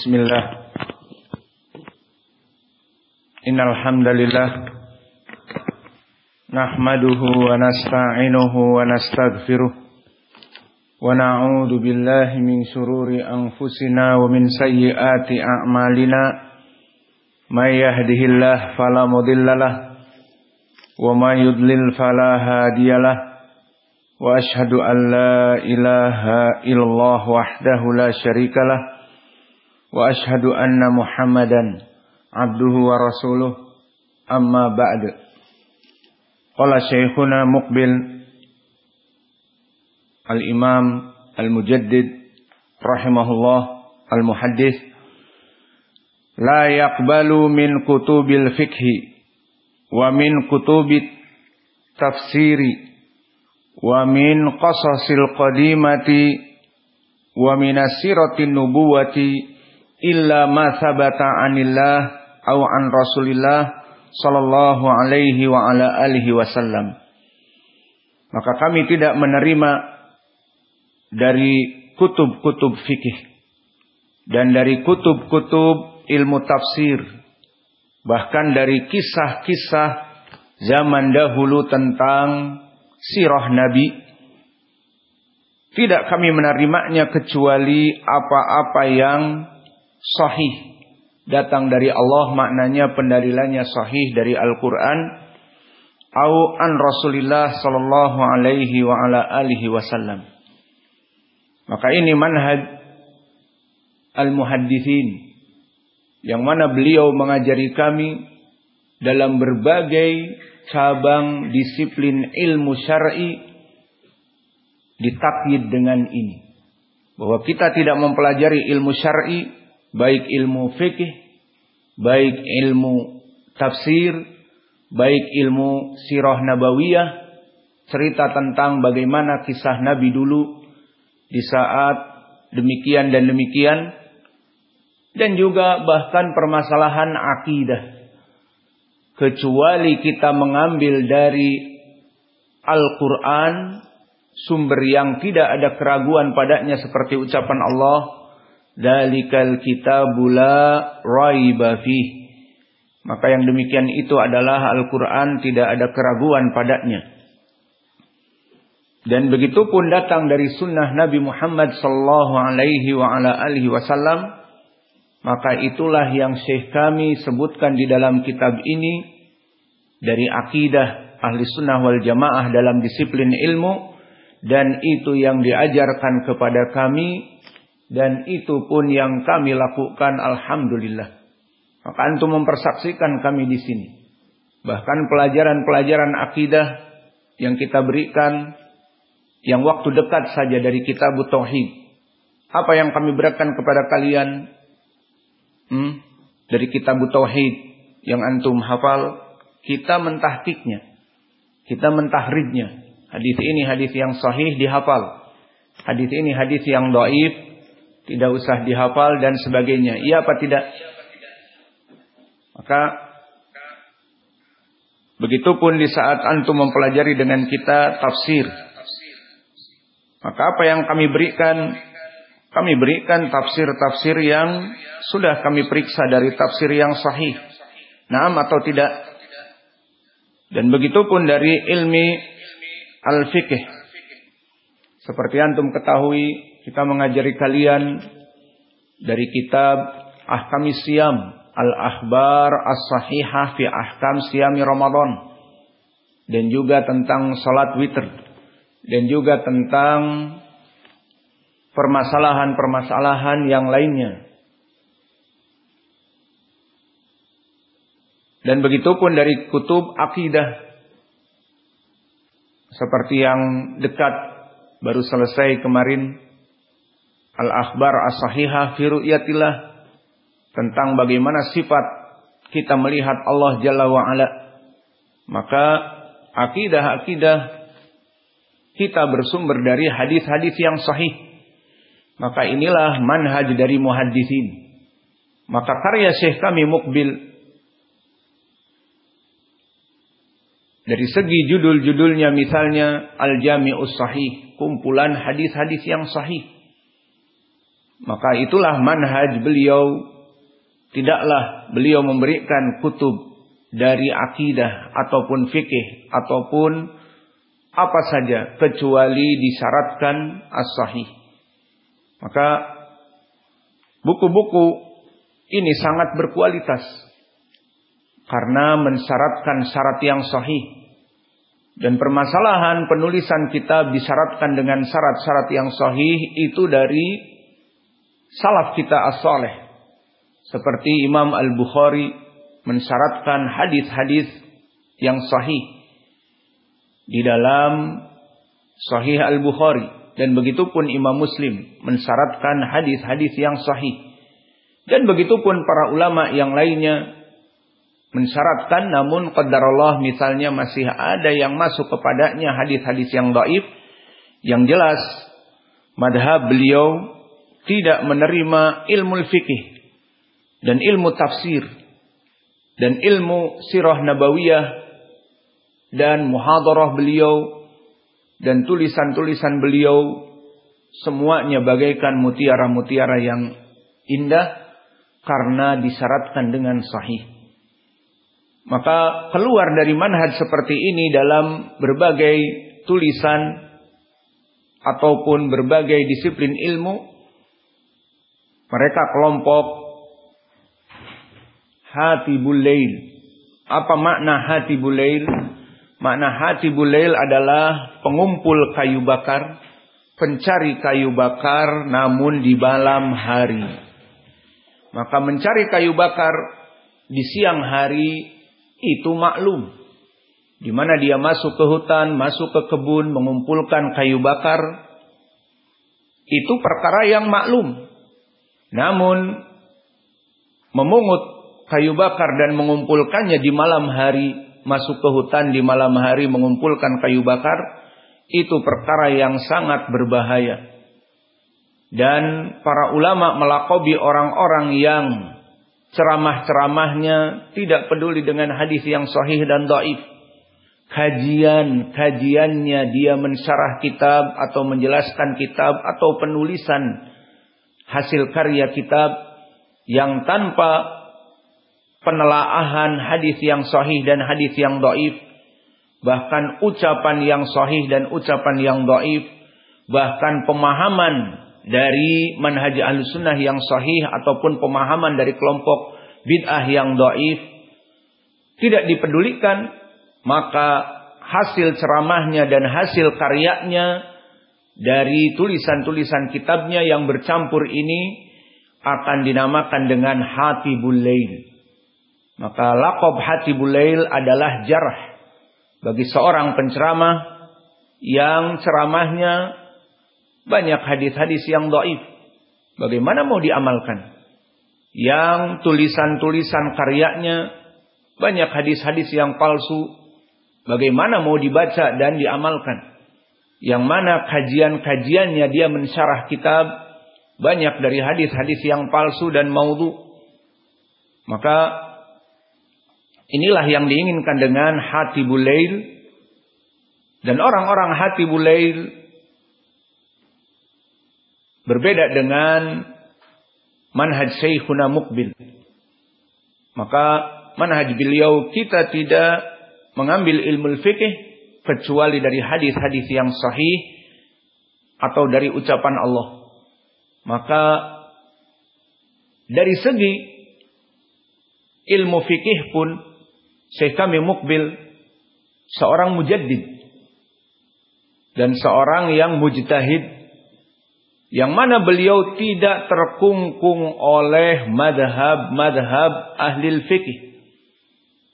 Bismillah. Innal hamdalillah wa nasta'inuhu wa nastaghfiruh wa billahi min shururi anfusina wa min a'malina. May yahdihillahu fala yudlil fala wa ashhadu an la illallah wahdahu la syarikalah وأشهد أن محمدا عبده ورسوله. أما بعد قال شيخنا مقبل الإمام المجدد رحمه الله المحدث لا يقبل من كتب الفقه ومن كتب التفسير ومن قصص القديمة ومن السيرة النبوة illa ma sabata anillah au an rasulillah sallallahu alaihi wa ala alihi wasallam. Maka kami tidak menerima dari kutub-kutub fikih dan dari kutub-kutub ilmu tafsir bahkan dari kisah-kisah zaman dahulu tentang sirah nabi tidak kami menerimanya kecuali apa-apa yang sahih datang dari Allah maknanya pendalilannya sahih dari Al-Qur'an au an Rasulillah sallallahu alaihi wa ala alihi wasallam. Maka ini manhaj al-muhaddithin yang mana beliau mengajari kami dalam berbagai cabang disiplin ilmu syar'i ditakyid dengan ini. Bahwa kita tidak mempelajari ilmu syar'i baik ilmu fikih baik ilmu tafsir, baik ilmu sirah nabawiyah, cerita tentang bagaimana kisah Nabi dulu di saat demikian dan demikian, dan juga bahkan permasalahan akidah. Kecuali kita mengambil dari Al-Quran, sumber yang tidak ada keraguan padanya seperti ucapan Allah, Dalikal kitabula raiba fih. Maka yang demikian itu adalah Al-Quran tidak ada keraguan padanya. Dan begitu pun datang dari sunnah Nabi Muhammad sallallahu alaihi wa ala alihi wasallam. Maka itulah yang syekh kami sebutkan di dalam kitab ini. Dari akidah ahli sunnah wal jamaah dalam disiplin ilmu. Dan itu yang diajarkan kepada kami dan itu pun yang kami lakukan alhamdulillah. Maka antum mempersaksikan kami di sini. Bahkan pelajaran-pelajaran akidah yang kita berikan yang waktu dekat saja dari kitab tauhid. Apa yang kami berikan kepada kalian hmm, dari kitab tauhid yang antum hafal, kita mentahkiknya. Kita mentahridnya. Hadis ini hadis yang sahih dihafal. Hadis ini hadis yang doif tidak usah dihafal dan sebagainya. Iya apa tidak? Maka begitupun di saat antum mempelajari dengan kita tafsir. Maka apa yang kami berikan? Kami berikan tafsir-tafsir yang sudah kami periksa dari tafsir yang sahih. Naam atau tidak? Dan begitupun dari ilmi al-fiqh. Seperti antum ketahui kita mengajari kalian dari kitab Ahkam Siam Al-Ahbar As-Sahihah fi Ahkam Siami Ramadan. Dan juga tentang salat witir dan juga tentang permasalahan-permasalahan yang lainnya. Dan begitu pun dari kutub akidah. Seperti yang dekat baru selesai kemarin Al-Akhbar As-Sahihah fi ru'yatillah tentang bagaimana sifat kita melihat Allah Jalla wa ala. Maka akidah-akidah kita bersumber dari hadis-hadis yang sahih. Maka inilah manhaj dari muhaddisin. Maka karya Syekh kami Mukbil dari segi judul-judulnya misalnya Al-Jami'us Sahih, kumpulan hadis-hadis yang sahih Maka itulah manhaj beliau. Tidaklah beliau memberikan kutub dari akidah ataupun fikih ataupun apa saja kecuali disyaratkan as-sahih. Maka buku-buku ini sangat berkualitas karena mensyaratkan syarat yang sahih. Dan permasalahan penulisan kitab disyaratkan dengan syarat-syarat yang sahih itu dari salaf kita as-saleh. Seperti Imam Al-Bukhari mensyaratkan hadis-hadis yang sahih di dalam Sahih Al-Bukhari dan begitu pun Imam Muslim mensyaratkan hadis-hadis yang sahih. Dan begitu pun para ulama yang lainnya mensyaratkan namun qadarullah misalnya masih ada yang masuk kepadanya hadis-hadis yang dhaif yang jelas madhab beliau tidak menerima ilmu fikih dan ilmu tafsir dan ilmu sirah nabawiyah dan muhadarah beliau dan tulisan-tulisan beliau semuanya bagaikan mutiara-mutiara yang indah karena disyaratkan dengan sahih. Maka keluar dari manhaj seperti ini dalam berbagai tulisan ataupun berbagai disiplin ilmu. Mereka kelompok hati bulail. Apa makna hati bulail? Makna hati bulail adalah pengumpul kayu bakar, pencari kayu bakar namun di malam hari. Maka mencari kayu bakar di siang hari itu maklum. Di mana dia masuk ke hutan, masuk ke kebun, mengumpulkan kayu bakar. Itu perkara yang maklum. Namun, memungut kayu bakar dan mengumpulkannya di malam hari, masuk ke hutan di malam hari mengumpulkan kayu bakar, itu perkara yang sangat berbahaya. Dan para ulama melakobi orang-orang yang ceramah-ceramahnya tidak peduli dengan hadis yang sahih dan dhaif. Kajian, kajiannya dia mensyarah kitab atau menjelaskan kitab atau penulisan hasil karya kitab yang tanpa penelaahan hadis yang sahih dan hadis yang dhaif, bahkan ucapan yang sahih dan ucapan yang dhaif, bahkan pemahaman dari manhaj sunnah yang sahih ataupun pemahaman dari kelompok bid'ah yang doif tidak dipedulikan maka hasil ceramahnya dan hasil karyanya dari tulisan-tulisan kitabnya yang bercampur ini akan dinamakan dengan hati bulail. Maka lakob hati bulail adalah jarah bagi seorang penceramah yang ceramahnya banyak hadis-hadis yang doif. Bagaimana mau diamalkan? Yang tulisan-tulisan karyanya banyak hadis-hadis yang palsu. Bagaimana mau dibaca dan diamalkan? Yang mana kajian-kajiannya dia mensyarah kitab banyak dari hadis-hadis yang palsu dan maudhu. Maka inilah yang diinginkan dengan hati bulail dan orang-orang hati bulail Berbeda dengan manhaj Syekhuna Mukbil. Maka manhaj beliau kita tidak mengambil ilmu fikih kecuali dari hadis-hadis yang sahih atau dari ucapan Allah. Maka dari segi ilmu fikih pun Syekh kami Mukbil seorang mujaddid dan seorang yang mujtahid yang mana beliau tidak terkungkung oleh madhab-madhab ahli fikih.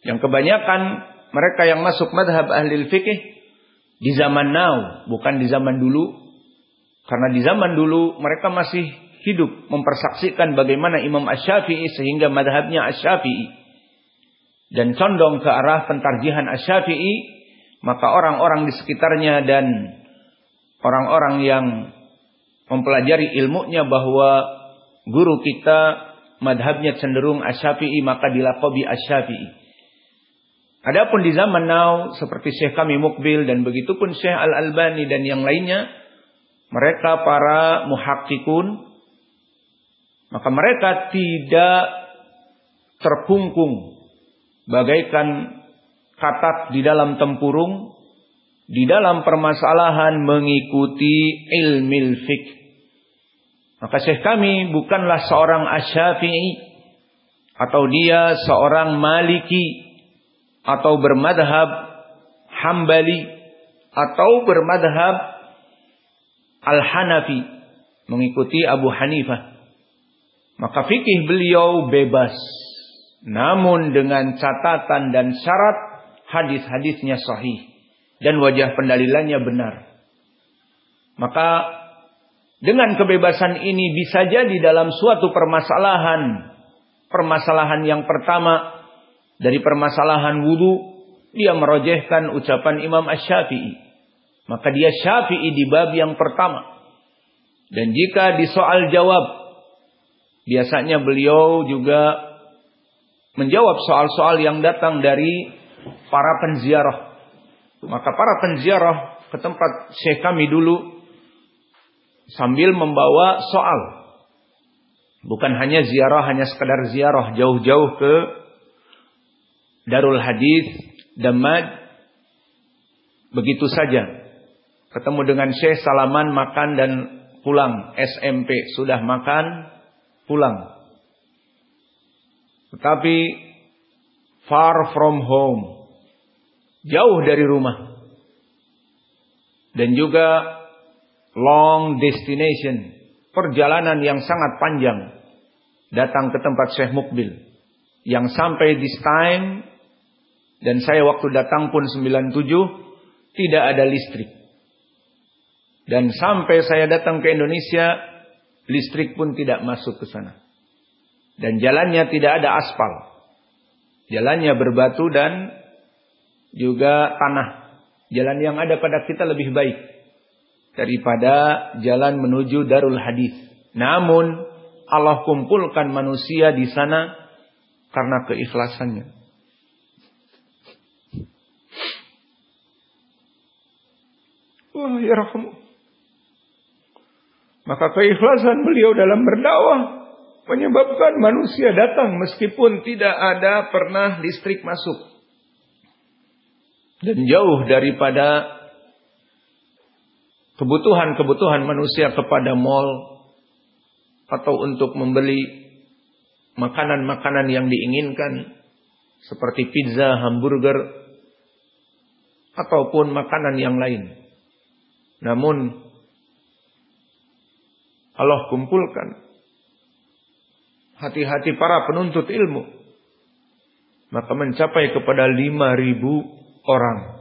Yang kebanyakan mereka yang masuk madhab ahli fikih di zaman now, bukan di zaman dulu. Karena di zaman dulu mereka masih hidup mempersaksikan bagaimana Imam Ash-Syafi'i sehingga madhabnya Ash-Syafi'i. Dan condong ke arah pentarjihan Ash-Syafi'i, maka orang-orang di sekitarnya dan orang-orang yang mempelajari ilmunya bahwa guru kita madhabnya cenderung asyafi'i maka dilakobi asyafi'i. Adapun di zaman now seperti Syekh kami Mukbil dan begitu pun Syekh Al Albani dan yang lainnya mereka para muhakkikun Maka mereka tidak terkungkung bagaikan katak di dalam tempurung di dalam permasalahan mengikuti ilmil fik. Maka syekh kami bukanlah seorang asyafi'i atau dia seorang maliki atau bermadhab hambali atau bermadhab al-hanafi mengikuti Abu Hanifah. Maka fikih beliau bebas. Namun dengan catatan dan syarat hadis-hadisnya sahih. Dan wajah pendalilannya benar. Maka dengan kebebasan ini bisa jadi dalam suatu permasalahan. Permasalahan yang pertama. Dari permasalahan wudhu. Dia merojehkan ucapan Imam Ash-Syafi'i. Maka dia syafi'i di bab yang pertama. Dan jika di soal jawab Biasanya beliau juga menjawab soal-soal yang datang dari para penziarah. Maka para penziarah ke tempat syekh kami dulu sambil membawa soal. Bukan hanya ziarah, hanya sekedar ziarah jauh-jauh ke Darul Hadis, Damad. Begitu saja. Ketemu dengan Syekh Salaman makan dan pulang. SMP sudah makan, pulang. Tetapi far from home. Jauh dari rumah. Dan juga long destination. Perjalanan yang sangat panjang. Datang ke tempat Syekh Mukbil. Yang sampai this time. Dan saya waktu datang pun 97. Tidak ada listrik. Dan sampai saya datang ke Indonesia Listrik pun tidak masuk ke sana. Dan jalannya tidak ada aspal. Jalannya berbatu dan juga tanah. Jalan yang ada pada kita lebih baik daripada jalan menuju Darul Hadis. Namun Allah kumpulkan manusia di sana karena keikhlasannya. Wah, ya rahmu. Maka keikhlasan beliau dalam berdakwah menyebabkan manusia datang meskipun tidak ada pernah listrik masuk. Dan jauh daripada kebutuhan-kebutuhan manusia kepada mall atau untuk membeli makanan-makanan yang diinginkan seperti pizza, hamburger ataupun makanan yang lain. Namun Allah kumpulkan hati-hati para penuntut ilmu. Maka mencapai kepada lima ribu orang